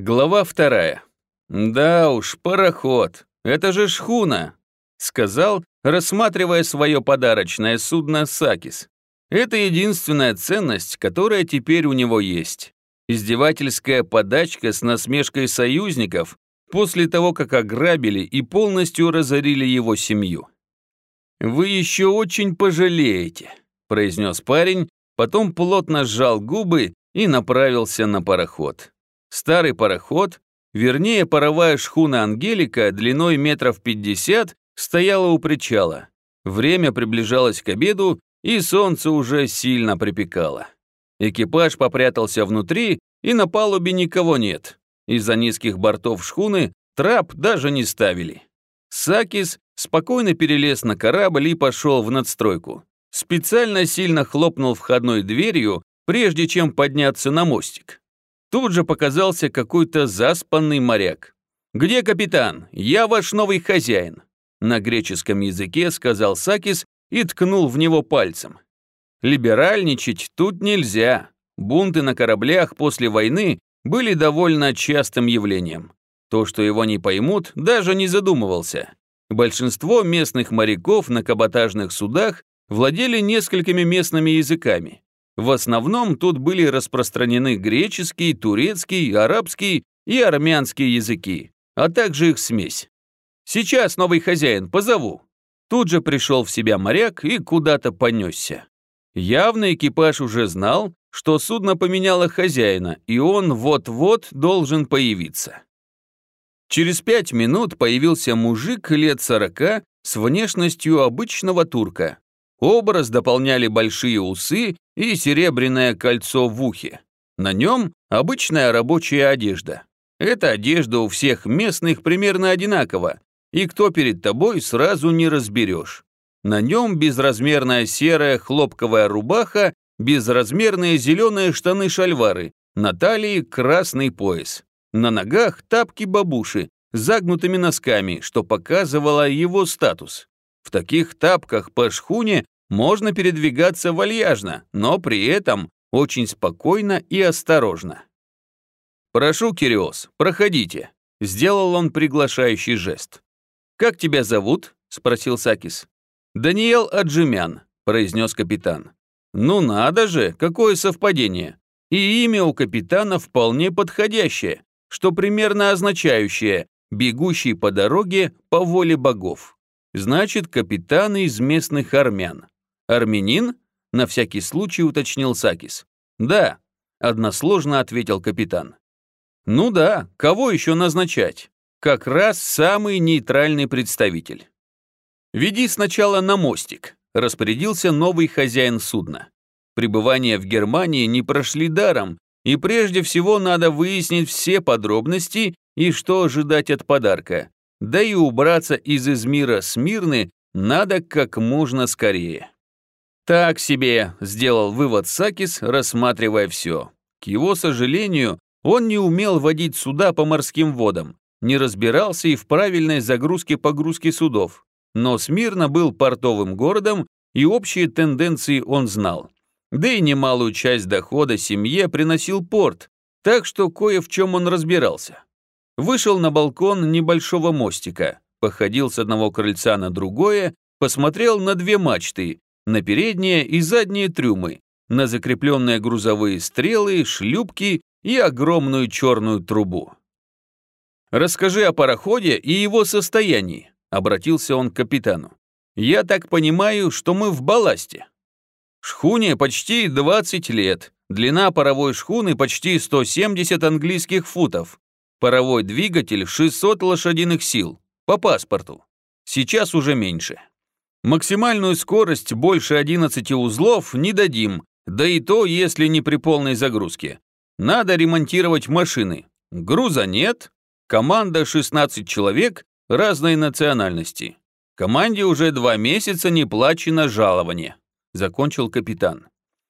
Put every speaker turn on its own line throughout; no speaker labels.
Глава вторая. «Да уж, пароход. Это же шхуна», — сказал, рассматривая свое подарочное судно Сакис. «Это единственная ценность, которая теперь у него есть. Издевательская подачка с насмешкой союзников после того, как ограбили и полностью разорили его семью. «Вы еще очень пожалеете», — произнес парень, потом плотно сжал губы и направился на пароход. Старый пароход, вернее паровая шхуна «Ангелика» длиной метров пятьдесят, стояла у причала. Время приближалось к обеду, и солнце уже сильно припекало. Экипаж попрятался внутри, и на палубе никого нет. Из-за низких бортов шхуны трап даже не ставили. Сакис спокойно перелез на корабль и пошел в надстройку. Специально сильно хлопнул входной дверью, прежде чем подняться на мостик. Тут же показался какой-то заспанный моряк. «Где капитан? Я ваш новый хозяин», на греческом языке сказал Сакис и ткнул в него пальцем. Либеральничать тут нельзя. Бунты на кораблях после войны были довольно частым явлением. То, что его не поймут, даже не задумывался. Большинство местных моряков на каботажных судах владели несколькими местными языками. В основном тут были распространены греческий, турецкий, арабский и армянский языки, а также их смесь. «Сейчас, новый хозяин, позову». Тут же пришел в себя моряк и куда-то понесся. Явно экипаж уже знал, что судно поменяло хозяина, и он вот-вот должен появиться. Через пять минут появился мужик лет сорока с внешностью обычного турка. Образ дополняли большие усы и серебряное кольцо в ухе. На нем обычная рабочая одежда. Эта одежда у всех местных примерно одинакова, и кто перед тобой сразу не разберешь. На нем безразмерная серая хлопковая рубаха, безразмерные зеленые штаны-шальвары, на талии красный пояс. На ногах тапки-бабуши с загнутыми носками, что показывало его статус. В таких тапках по шхуне можно передвигаться вальяжно, но при этом очень спокойно и осторожно. «Прошу, Кириос, проходите», — сделал он приглашающий жест. «Как тебя зовут?» — спросил Сакис. «Даниэл Аджимян», — произнес капитан. «Ну надо же, какое совпадение! И имя у капитана вполне подходящее, что примерно означающее «бегущий по дороге по воле богов». Значит, капитан из местных армян. «Армянин?» — на всякий случай уточнил Сакис. «Да», — односложно ответил капитан. «Ну да, кого еще назначать? Как раз самый нейтральный представитель». «Веди сначала на мостик», — распорядился новый хозяин судна. Пребывание в Германии не прошли даром, и прежде всего надо выяснить все подробности и что ожидать от подарка. Да и убраться из Измира Смирны надо как можно скорее. «Так себе», — сделал вывод Сакис, рассматривая все. К его сожалению, он не умел водить суда по морским водам, не разбирался и в правильной загрузке-погрузке судов. Но Смирно был портовым городом, и общие тенденции он знал. Да и немалую часть дохода семье приносил порт, так что кое в чем он разбирался. Вышел на балкон небольшого мостика, походил с одного крыльца на другое, посмотрел на две мачты, на передние и задние трюмы, на закрепленные грузовые стрелы, шлюпки и огромную черную трубу. «Расскажи о пароходе и его состоянии», — обратился он к капитану. «Я так понимаю, что мы в балласте». Шхуне почти 20 лет, длина паровой шхуны почти 170 английских футов, паровой двигатель 600 лошадиных сил, по паспорту. Сейчас уже меньше. Максимальную скорость больше 11 узлов не дадим, да и то, если не при полной загрузке. Надо ремонтировать машины. Груза нет, команда 16 человек разной национальности. Команде уже два месяца не плачено жалование, закончил капитан.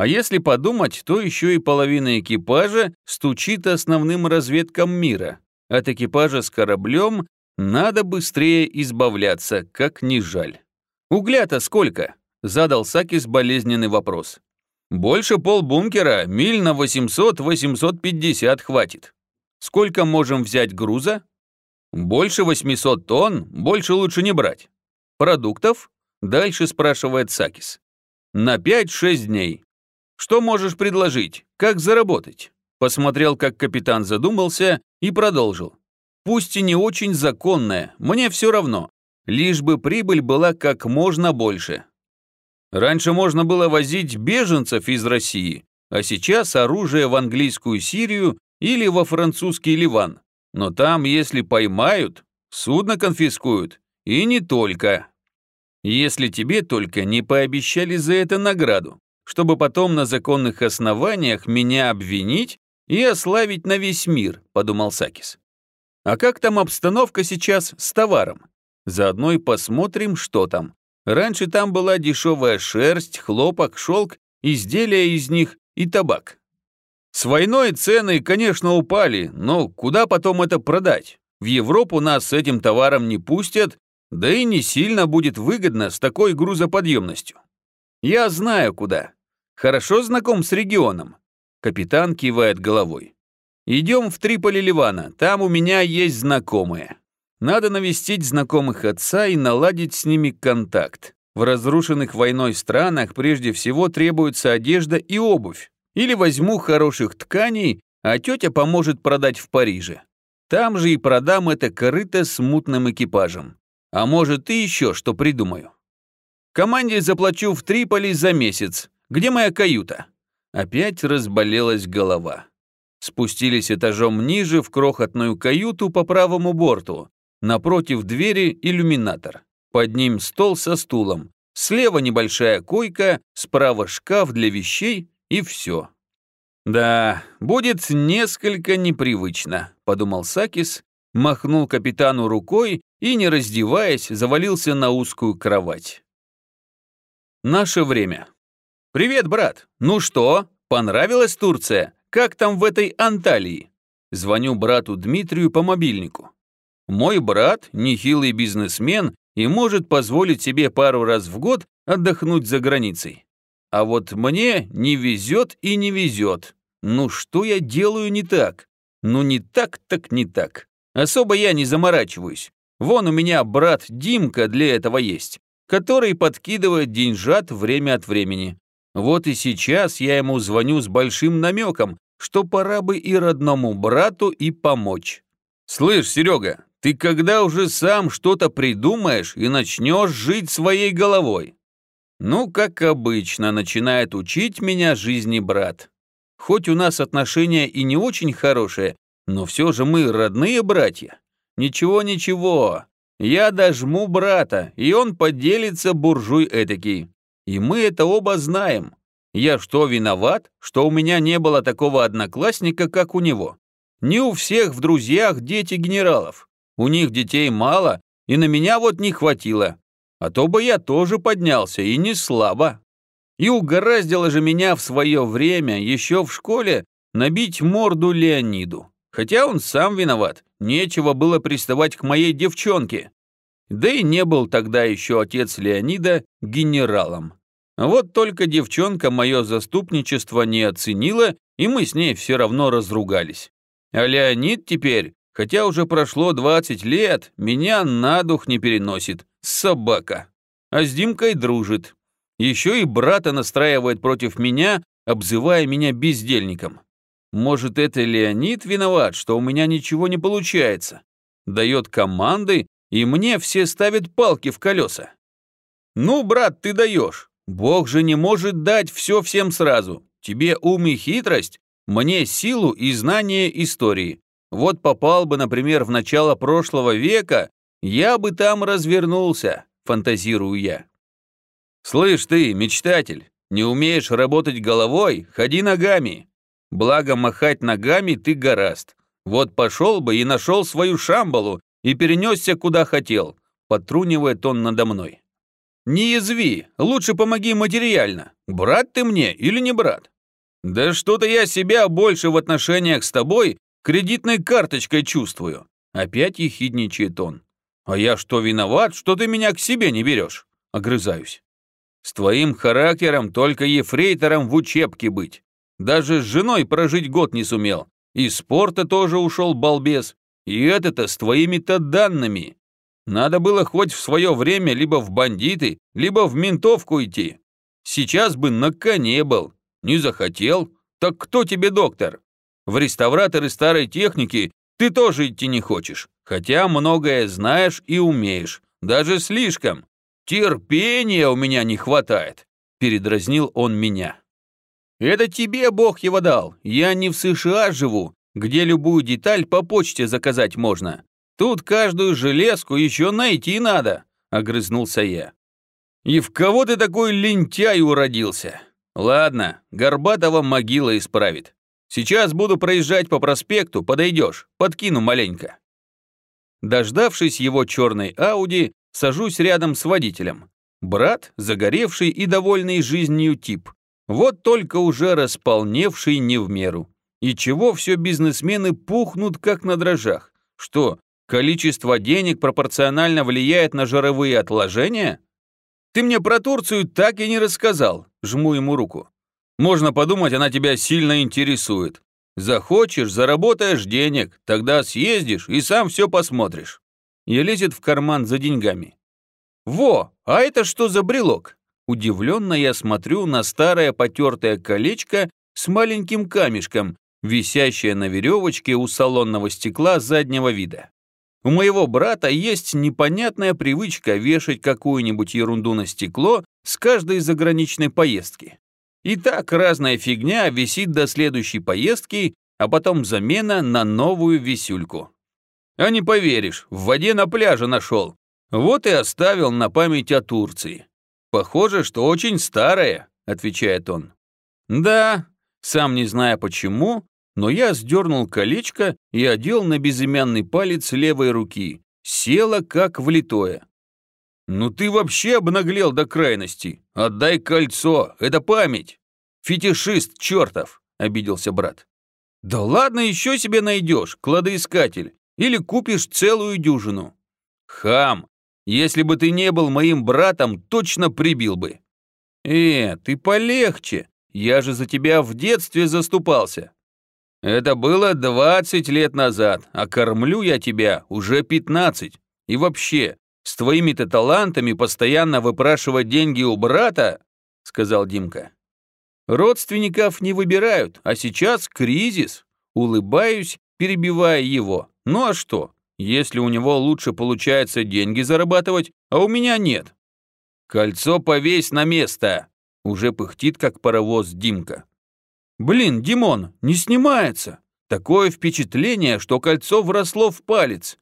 А если подумать, то еще и половина экипажа стучит основным разведкам мира. От экипажа с кораблем надо быстрее избавляться, как ни жаль. «Угля-то сколько?» — задал Сакис болезненный вопрос. «Больше полбункера, миль на 800-850 хватит». Сколько можем взять груза? Больше 800 тонн, больше лучше не брать. Продуктов? Дальше спрашивает Сакис. На 5-6 дней. Что можешь предложить? Как заработать? Посмотрел, как капитан задумался и продолжил. Пусть и не очень законная, мне все равно. Лишь бы прибыль была как можно больше. Раньше можно было возить беженцев из России, а сейчас оружие в английскую Сирию или во французский Ливан. Но там, если поймают, судно конфискуют. И не только. Если тебе только не пообещали за это награду, чтобы потом на законных основаниях меня обвинить и ославить на весь мир, подумал Сакис. А как там обстановка сейчас с товаром? Заодно и посмотрим, что там. Раньше там была дешевая шерсть, хлопок, шелк, изделия из них и табак. С войной цены, конечно, упали, но куда потом это продать? В Европу нас с этим товаром не пустят, да и не сильно будет выгодно с такой грузоподъемностью. Я знаю куда. Хорошо знаком с регионом. Капитан кивает головой. Идем в Триполи Ливана, там у меня есть знакомые. Надо навестить знакомых отца и наладить с ними контакт. В разрушенных войной странах прежде всего требуется одежда и обувь. Или возьму хороших тканей, а тетя поможет продать в Париже. Там же и продам это корыто с мутным экипажем. А может и еще что придумаю. Команде заплачу в Триполи за месяц. Где моя каюта? Опять разболелась голова. Спустились этажом ниже в крохотную каюту по правому борту. Напротив двери иллюминатор. Под ним стол со стулом. Слева небольшая койка, справа шкаф для вещей и все. «Да, будет несколько непривычно», — подумал Сакис, махнул капитану рукой и, не раздеваясь, завалился на узкую кровать. Наше время. «Привет, брат. Ну что, понравилась Турция? Как там в этой Анталии?» Звоню брату Дмитрию по мобильнику. Мой брат – нехилый бизнесмен и может позволить себе пару раз в год отдохнуть за границей. А вот мне не везет и не везет. Ну что я делаю не так? Ну не так, так не так. Особо я не заморачиваюсь. Вон у меня брат Димка для этого есть, который подкидывает деньжат время от времени. Вот и сейчас я ему звоню с большим намеком, что пора бы и родному брату и помочь. «Слышь, Серега, ты когда уже сам что-то придумаешь и начнешь жить своей головой? Ну, как обычно, начинает учить меня жизни брат. Хоть у нас отношения и не очень хорошие, но все же мы родные братья. Ничего-ничего, я дожму брата, и он поделится буржуй этакий. И мы это оба знаем. Я что, виноват, что у меня не было такого одноклассника, как у него? Не у всех в друзьях дети генералов. У них детей мало, и на меня вот не хватило. А то бы я тоже поднялся, и не слабо. И угораздило же меня в свое время, еще в школе, набить морду Леониду. Хотя он сам виноват, нечего было приставать к моей девчонке. Да и не был тогда еще отец Леонида генералом. Вот только девчонка мое заступничество не оценила, и мы с ней все равно разругались. А Леонид теперь Хотя уже прошло 20 лет, меня на дух не переносит. Собака. А с Димкой дружит. Еще и брата настраивает против меня, обзывая меня бездельником. Может, это Леонид виноват, что у меня ничего не получается? Дает команды, и мне все ставят палки в колеса. Ну, брат, ты даешь. Бог же не может дать все всем сразу. Тебе ум и хитрость, мне силу и знание истории. Вот попал бы, например, в начало прошлого века, я бы там развернулся, фантазирую я. Слышь ты, мечтатель, не умеешь работать головой, ходи ногами. Благо махать ногами ты гораст. Вот пошел бы и нашел свою шамбалу и перенесся куда хотел, подтрунивает он надо мной. Не язви, лучше помоги материально. Брат ты мне или не брат? Да что-то я себя больше в отношениях с тобой Кредитной карточкой чувствую. Опять ехидничает он. А я что, виноват, что ты меня к себе не берешь? Огрызаюсь. С твоим характером только ефрейтором в учебке быть. Даже с женой прожить год не сумел. Из спорта тоже ушел балбес. И это-то с твоими-то данными. Надо было хоть в свое время либо в бандиты, либо в ментовку идти. Сейчас бы на коне был. Не захотел? Так кто тебе доктор? В реставраторы старой техники ты тоже идти не хочешь, хотя многое знаешь и умеешь, даже слишком. Терпения у меня не хватает, передразнил он меня. Это тебе Бог его дал, я не в США живу, где любую деталь по почте заказать можно. Тут каждую железку еще найти надо, огрызнулся я. И в кого ты такой лентяй уродился? Ладно, Горбатова могила исправит. Сейчас буду проезжать по проспекту, подойдешь, подкину маленько. Дождавшись его черной Ауди, сажусь рядом с водителем. Брат, загоревший и довольный жизнью тип. Вот только уже располневший не в меру. И чего все бизнесмены пухнут как на дрожжах? Что, количество денег пропорционально влияет на жировые отложения? Ты мне про Турцию так и не рассказал, жму ему руку. Можно подумать, она тебя сильно интересует. Захочешь, заработаешь денег, тогда съездишь и сам все посмотришь. И лезет в карман за деньгами. Во, а это что за брелок? Удивленно я смотрю на старое потертое колечко с маленьким камешком, висящее на веревочке у салонного стекла заднего вида. У моего брата есть непонятная привычка вешать какую-нибудь ерунду на стекло с каждой заграничной поездки. И так разная фигня висит до следующей поездки, а потом замена на новую висюльку. А не поверишь, в воде на пляже нашел. Вот и оставил на память о Турции. Похоже, что очень старая, отвечает он. Да, сам не зная почему, но я сдернул колечко и одел на безымянный палец левой руки. Села как влитое. «Ну ты вообще обнаглел до крайности! Отдай кольцо, это память!» «Фетишист чертов!» — обиделся брат. «Да ладно, еще себе найдешь, кладоискатель, или купишь целую дюжину». «Хам! Если бы ты не был моим братом, точно прибил бы». «Э, ты полегче, я же за тебя в детстве заступался. Это было 20 лет назад, а кормлю я тебя уже 15. И вообще, с твоими-то талантами постоянно выпрашивать деньги у брата, сказал Димка. Родственников не выбирают, а сейчас кризис. Улыбаюсь, перебивая его. Ну а что, если у него лучше получается деньги зарабатывать, а у меня нет? Кольцо повесь на место. Уже пыхтит, как паровоз Димка. «Блин, Димон, не снимается!» Такое впечатление, что кольцо вросло в палец.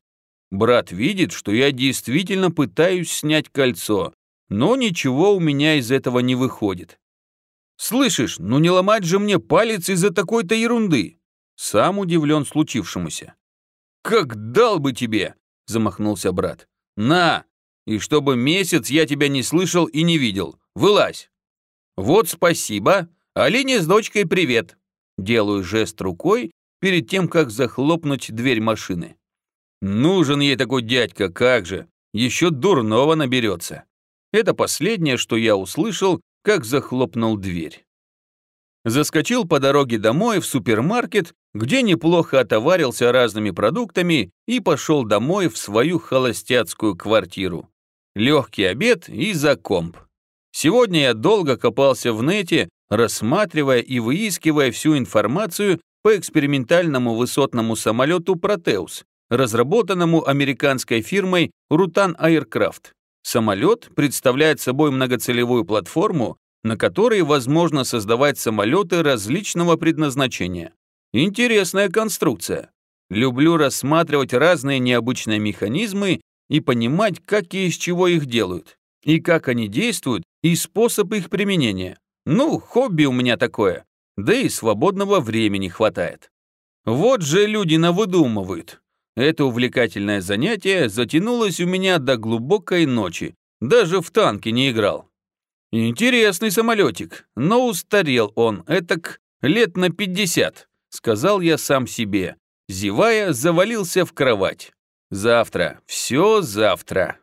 Брат видит, что я действительно пытаюсь снять кольцо, но ничего у меня из этого не выходит. «Слышишь, ну не ломать же мне палец из-за такой-то ерунды!» Сам удивлен случившемуся. «Как дал бы тебе!» – замахнулся брат. «На! И чтобы месяц я тебя не слышал и не видел. Вылазь!» «Вот спасибо!» Алине с дочкой привет. Делаю жест рукой перед тем, как захлопнуть дверь машины. Нужен ей такой дядька, как же. Еще дурного наберется. Это последнее, что я услышал, как захлопнул дверь. Заскочил по дороге домой в супермаркет, где неплохо отоварился разными продуктами и пошел домой в свою холостяцкую квартиру. Легкий обед и за комп. Сегодня я долго копался в нете, рассматривая и выискивая всю информацию по экспериментальному высотному самолету «Протеус», разработанному американской фирмой «Рутан Aircraft. Самолет представляет собой многоцелевую платформу, на которой возможно создавать самолеты различного предназначения. Интересная конструкция. Люблю рассматривать разные необычные механизмы и понимать, как и из чего их делают, и как они действуют, и способ их применения. Ну, хобби у меня такое. Да и свободного времени хватает. Вот же люди навыдумывают. Это увлекательное занятие затянулось у меня до глубокой ночи. Даже в танке не играл. Интересный самолетик, но устарел он, этак лет на 50, сказал я сам себе. Зевая, завалился в кровать. Завтра, все завтра.